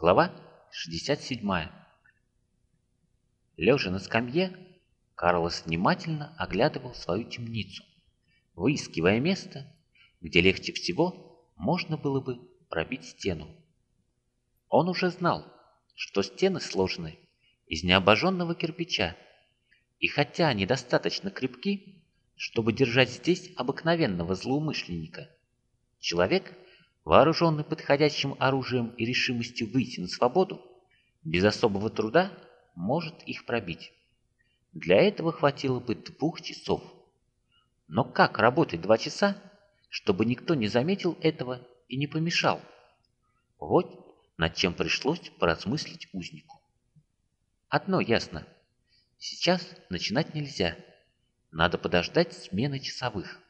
Глава 67. Лежа на скамье, Карлос внимательно оглядывал свою темницу, выискивая место, где легче всего можно было бы пробить стену. Он уже знал, что стены сложены из необожженного кирпича, и хотя они достаточно крепки, чтобы держать здесь обыкновенного злоумышленника, человек – вооруженный подходящим оружием и решимостью выйти на свободу, без особого труда может их пробить. Для этого хватило бы двух часов. Но как работать два часа, чтобы никто не заметил этого и не помешал? Вот над чем пришлось поразмыслить узнику. Одно ясно. Сейчас начинать нельзя. Надо подождать смены часовых.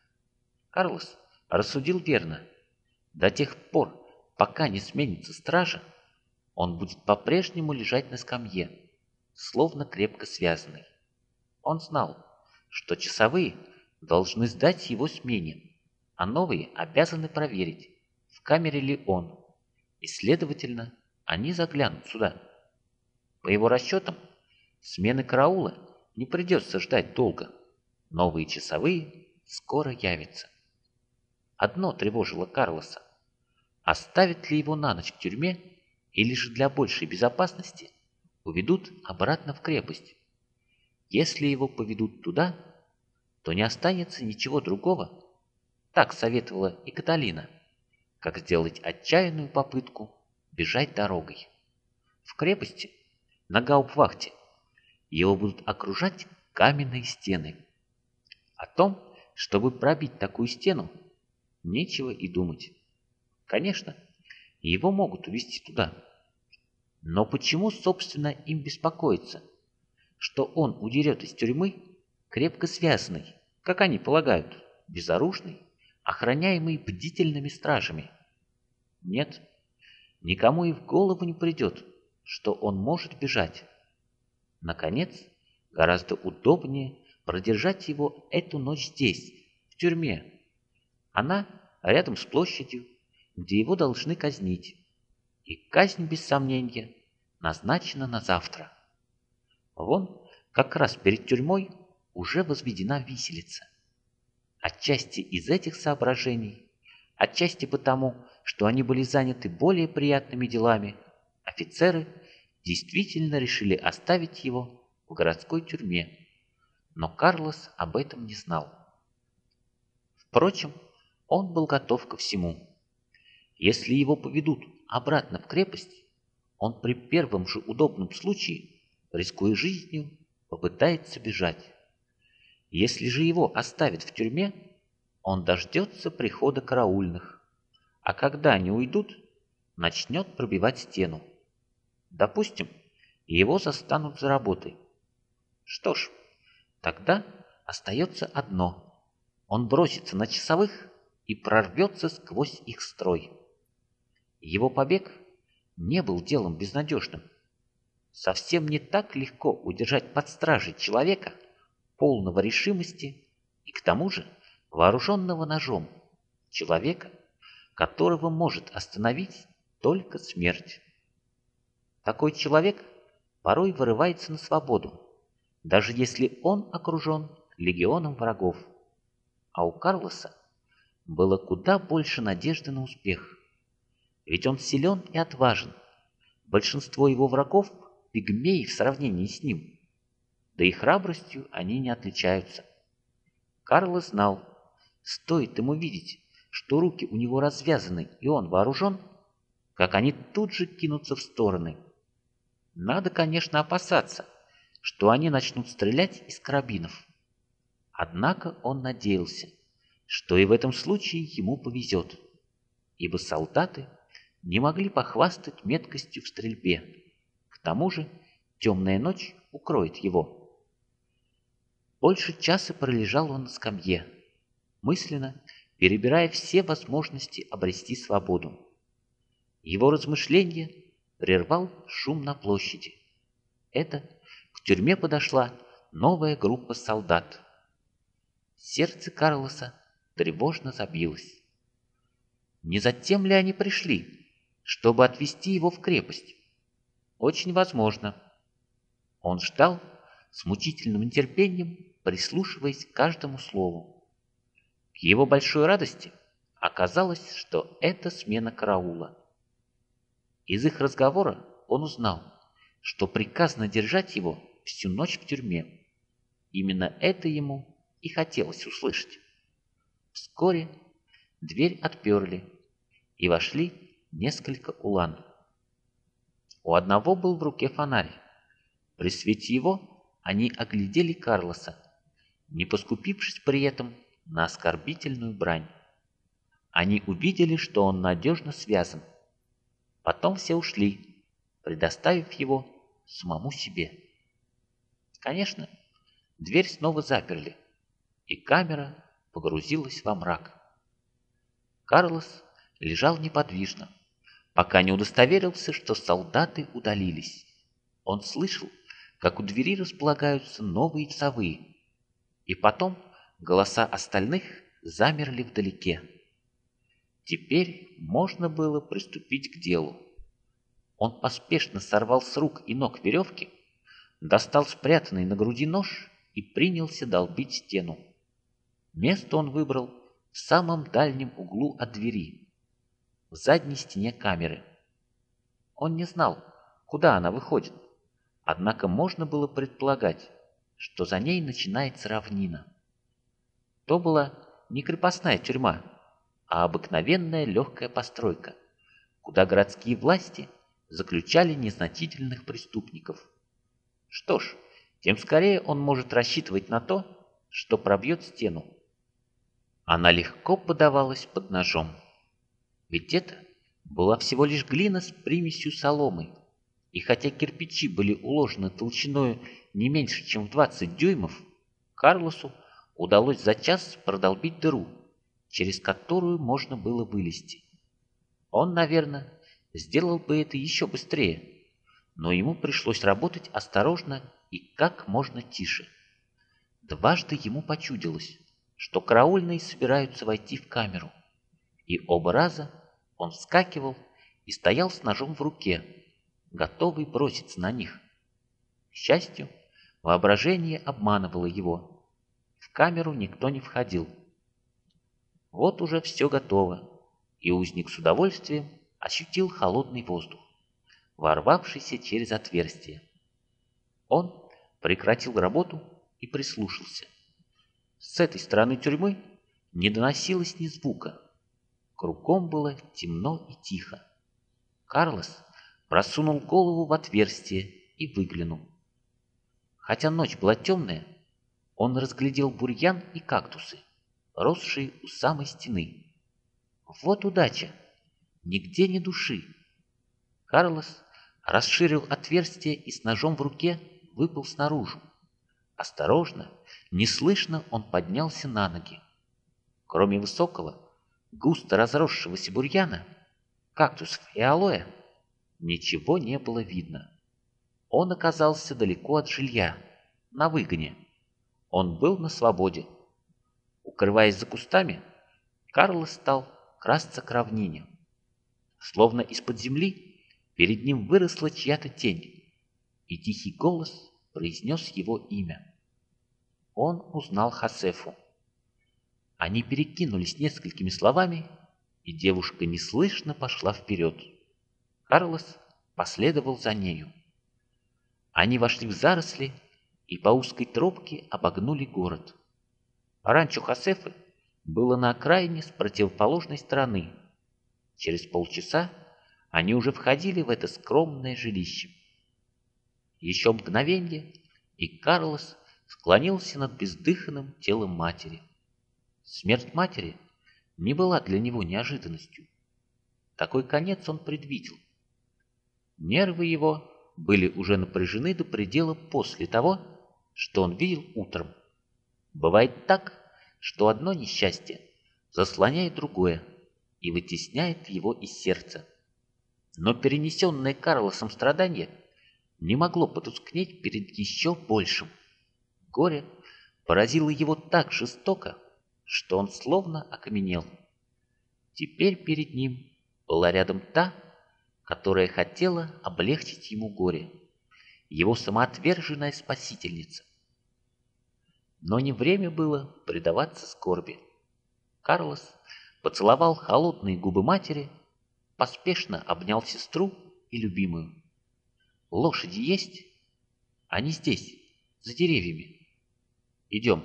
Карлос рассудил верно – до тех пор, пока не сменится стража, он будет по-прежнему лежать на скамье, словно крепко связанный. Он знал, что часовые должны сдать его смене, а новые обязаны проверить, в камере ли он, и, следовательно, они заглянут сюда. По его расчетам, смены караула не придется ждать долго. Новые часовые скоро явятся. Одно тревожило Карлоса. Оставят ли его на ночь в тюрьме или же для большей безопасности уведут обратно в крепость? Если его поведут туда, то не останется ничего другого, так советовала и Каталина, как сделать отчаянную попытку бежать дорогой. В крепости, на гауптвахте, его будут окружать каменные стены. О том, чтобы пробить такую стену, нечего и думать. Конечно, его могут увезти туда. Но почему, собственно, им беспокоиться? Что он удерет из тюрьмы, крепко связанный, как они полагают, безоружный, охраняемый бдительными стражами? Нет, никому и в голову не придет, что он может бежать. Наконец, гораздо удобнее продержать его эту ночь здесь, в тюрьме. Она рядом с площадью, где его должны казнить. И казнь, без сомнения, назначена на завтра. Вон, как раз перед тюрьмой уже возведена виселица. Отчасти из этих соображений, отчасти потому, что они были заняты более приятными делами, офицеры действительно решили оставить его в городской тюрьме. Но Карлос об этом не знал. Впрочем, он был готов ко всему. Если его поведут обратно в крепость, он при первом же удобном случае, рискуя жизнью, попытается бежать. Если же его оставят в тюрьме, он дождется прихода караульных, а когда они уйдут, начнет пробивать стену. Допустим, его застанут за работой. Что ж, тогда остается одно. Он бросится на часовых и прорвется сквозь их строй. Его побег не был делом безнадежным. Совсем не так легко удержать под стражей человека, полного решимости и к тому же вооруженного ножом, человека, которого может остановить только смерть. Такой человек порой вырывается на свободу, даже если он окружен легионом врагов. А у Карлоса было куда больше надежды на успех. Ведь он силен и отважен. Большинство его врагов – пигмеи в сравнении с ним. Да и храбростью они не отличаются. Карло знал, стоит ему видеть, что руки у него развязаны и он вооружен, как они тут же кинутся в стороны. Надо, конечно, опасаться, что они начнут стрелять из карабинов. Однако он надеялся, что и в этом случае ему повезет, ибо солдаты не могли похвастать меткостью в стрельбе. К тому же темная ночь укроет его. Больше часа пролежал он на скамье, мысленно перебирая все возможности обрести свободу. Его размышления прервал шум на площади. Это к тюрьме подошла новая группа солдат. Сердце Карлоса тревожно забилось. Не затем ли они пришли? чтобы отвезти его в крепость. Очень возможно. Он ждал с мучительным нетерпением, прислушиваясь к каждому слову. К его большой радости оказалось, что это смена караула. Из их разговора он узнал, что приказано держать его всю ночь в тюрьме. Именно это ему и хотелось услышать. Вскоре дверь отперли, и вошли несколько улан. У одного был в руке фонарь. При свете его они оглядели Карлоса, не поскупившись при этом на оскорбительную брань. Они увидели, что он надежно связан. Потом все ушли, предоставив его самому себе. Конечно, дверь снова заперли, и камера погрузилась во мрак. Карлос лежал неподвижно, пока не удостоверился, что солдаты удалились. Он слышал, как у двери располагаются новые часовые, и потом голоса остальных замерли вдалеке. Теперь можно было приступить к делу. Он поспешно сорвал с рук и ног веревки, достал спрятанный на груди нож и принялся долбить стену. Место он выбрал в самом дальнем углу от двери, в задней стене камеры. Он не знал, куда она выходит, однако можно было предполагать, что за ней начинается равнина. То была не крепостная тюрьма, а обыкновенная легкая постройка, куда городские власти заключали незначительных преступников. Что ж, тем скорее он может рассчитывать на то, что пробьет стену. Она легко подавалась под ножом. Ведь это была всего лишь глина с примесью соломы. И хотя кирпичи были уложены толщиной не меньше, чем в 20 дюймов, Карлосу удалось за час продолбить дыру, через которую можно было вылезти. Он, наверное, сделал бы это еще быстрее, но ему пришлось работать осторожно и как можно тише. Дважды ему почудилось, что караульные собираются войти в камеру, и оба раза он вскакивал и стоял с ножом в руке, готовый броситься на них. К счастью, воображение обманывало его. В камеру никто не входил. Вот уже все готово, и узник с удовольствием ощутил холодный воздух, ворвавшийся через отверстие. Он прекратил работу и прислушался. С этой стороны тюрьмы не доносилось ни звука. Кругом было темно и тихо. Карлос просунул голову в отверстие и выглянул. Хотя ночь была темная, он разглядел бурьян и кактусы, росшие у самой стены. Вот удача! Нигде ни души. Карлос расширил отверстие и с ножом в руке выпал снаружи. Осторожно, неслышно он поднялся на ноги. Кроме высокого, густо разросшегося бурьяна, кактусов и алоэ, ничего не было видно. Он оказался далеко от жилья, на выгоне. Он был на свободе. Укрываясь за кустами, Карлос стал красться к равнине. Словно из-под земли перед ним выросла чья-то тень, и тихий голос произнес его имя. Он узнал Хасефу. Они перекинулись несколькими словами, и девушка неслышно пошла вперед. Карлос последовал за нею. Они вошли в заросли и по узкой тропке обогнули город. Ранчо Хасефы было на окраине с противоположной стороны. Через полчаса они уже входили в это скромное жилище. Еще мгновенье, и Карлос склонился над бездыханным телом матери. Смерть матери не была для него неожиданностью. Такой конец он предвидел. Нервы его были уже напряжены до предела после того, что он видел утром. Бывает так, что одно несчастье заслоняет другое и вытесняет его из сердца. Но перенесенное Карлосом страдание не могло потускнеть перед еще большим. Горе поразило его так жестоко, что он словно окаменел. Теперь перед ним была рядом та, которая хотела облегчить ему горе, его самоотверженная спасительница. Но не время было предаваться скорби. Карлос поцеловал холодные губы матери, поспешно обнял сестру и любимую. «Лошади есть? Они здесь, за деревьями. Идем,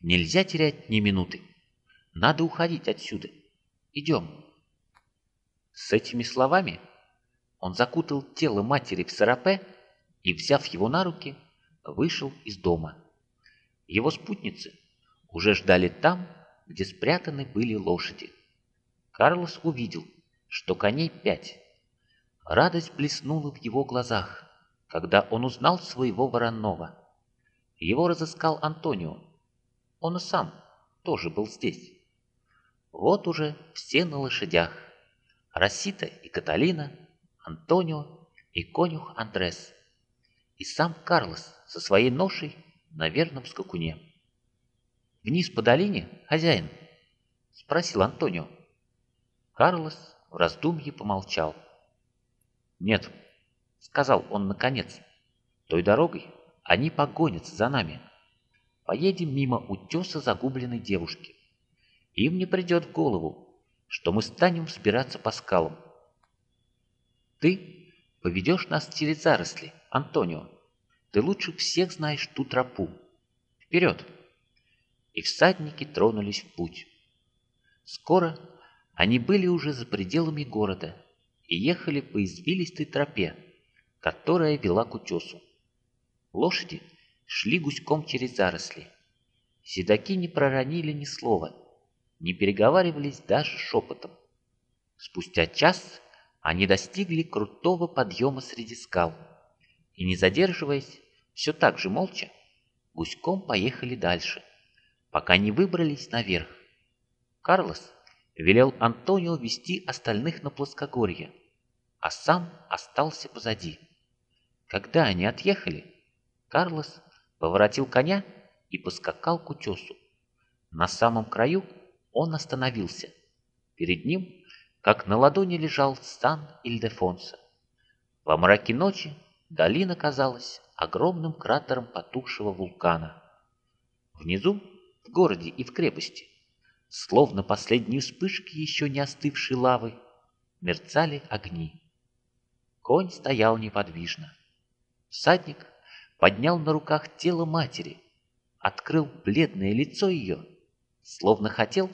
нельзя терять ни минуты. Надо уходить отсюда. Идем». С этими словами он закутал тело матери в сарапе и, взяв его на руки, вышел из дома. Его спутницы уже ждали там, где спрятаны были лошади. Карлос увидел, что коней пять. Радость блеснула в его глазах, когда он узнал своего вороного. Его разыскал Антонио. Он и сам тоже был здесь. Вот уже все на лошадях. Рассита и Каталина, Антонио и конюх Андрес. И сам Карлос со своей ношей на верном скакуне. «Вниз по долине, хозяин?» — спросил Антонио. Карлос в раздумье помолчал. «Нет», — сказал он наконец, — «той дорогой они погонятся за нами. Поедем мимо утеса загубленной девушки. Им не придет в голову, что мы станем взбираться по скалам. Ты поведешь нас через заросли, Антонио. Ты лучше всех знаешь ту тропу. Вперед!» И всадники тронулись в путь. Скоро они были уже за пределами города и ехали по извилистой тропе, которая вела к утесу. Лошади шли гуськом через заросли. Седаки не проронили ни слова, не переговаривались даже шепотом. Спустя час они достигли крутого подъема среди скал и, не задерживаясь, все так же молча, гуськом поехали дальше, пока не выбрались наверх. Карлос велел Антонио вести остальных на плоскогорье, а сам остался позади. Когда они отъехали, Карлос поворотил коня и поскакал к утесу. На самом краю он остановился. Перед ним, как на ладони, лежал сан Ильдефонса. Во мраке ночи долина казалась огромным кратером потухшего вулкана. Внизу, в городе и в крепости, словно последние вспышки еще не остывшей лавы, мерцали огни. Конь стоял неподвижно. Всадник поднял на руках тело матери, открыл бледное лицо ее, словно хотел,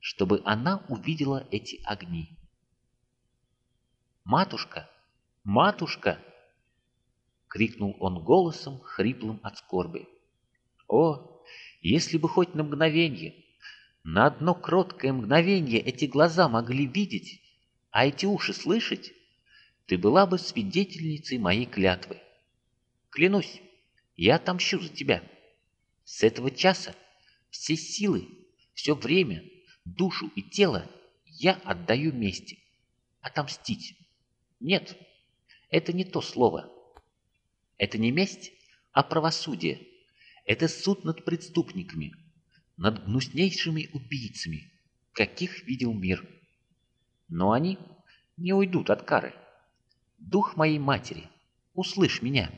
чтобы она увидела эти огни. «Матушка! Матушка!» крикнул он голосом, хриплым от скорби. О, если бы хоть на мгновение, на одно кроткое мгновение эти глаза могли видеть, а эти уши слышать, ты была бы свидетельницей моей клятвы. Клянусь, я отомщу за тебя. С этого часа все силы, все время, душу и тело я отдаю мести. Отомстить. Нет, это не то слово. Это не месть, а правосудие. Это суд над преступниками, над гнуснейшими убийцами, каких видел мир. Но они не уйдут от кары. Дух моей матери, услышь меня.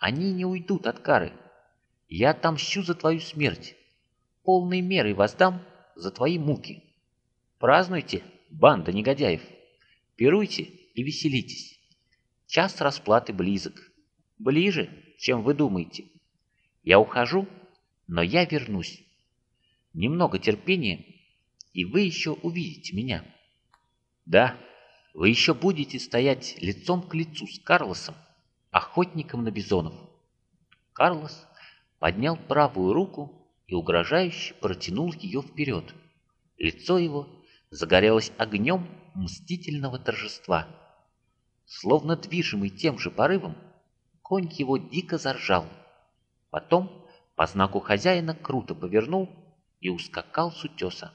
Они не уйдут от кары. Я отомщу за твою смерть. Полной мерой воздам за твои муки. Празднуйте, банда негодяев. Пируйте и веселитесь. Час расплаты близок ближе, чем вы думаете. Я ухожу, но я вернусь. Немного терпения, и вы еще увидите меня. Да, вы еще будете стоять лицом к лицу с Карлосом, охотником на бизонов. Карлос поднял правую руку и угрожающе протянул ее вперед. Лицо его загорелось огнем мстительного торжества. Словно движимый тем же порывом, конь его дико заржал. Потом, по знаку хозяина, круто повернул и ускакал с утеса.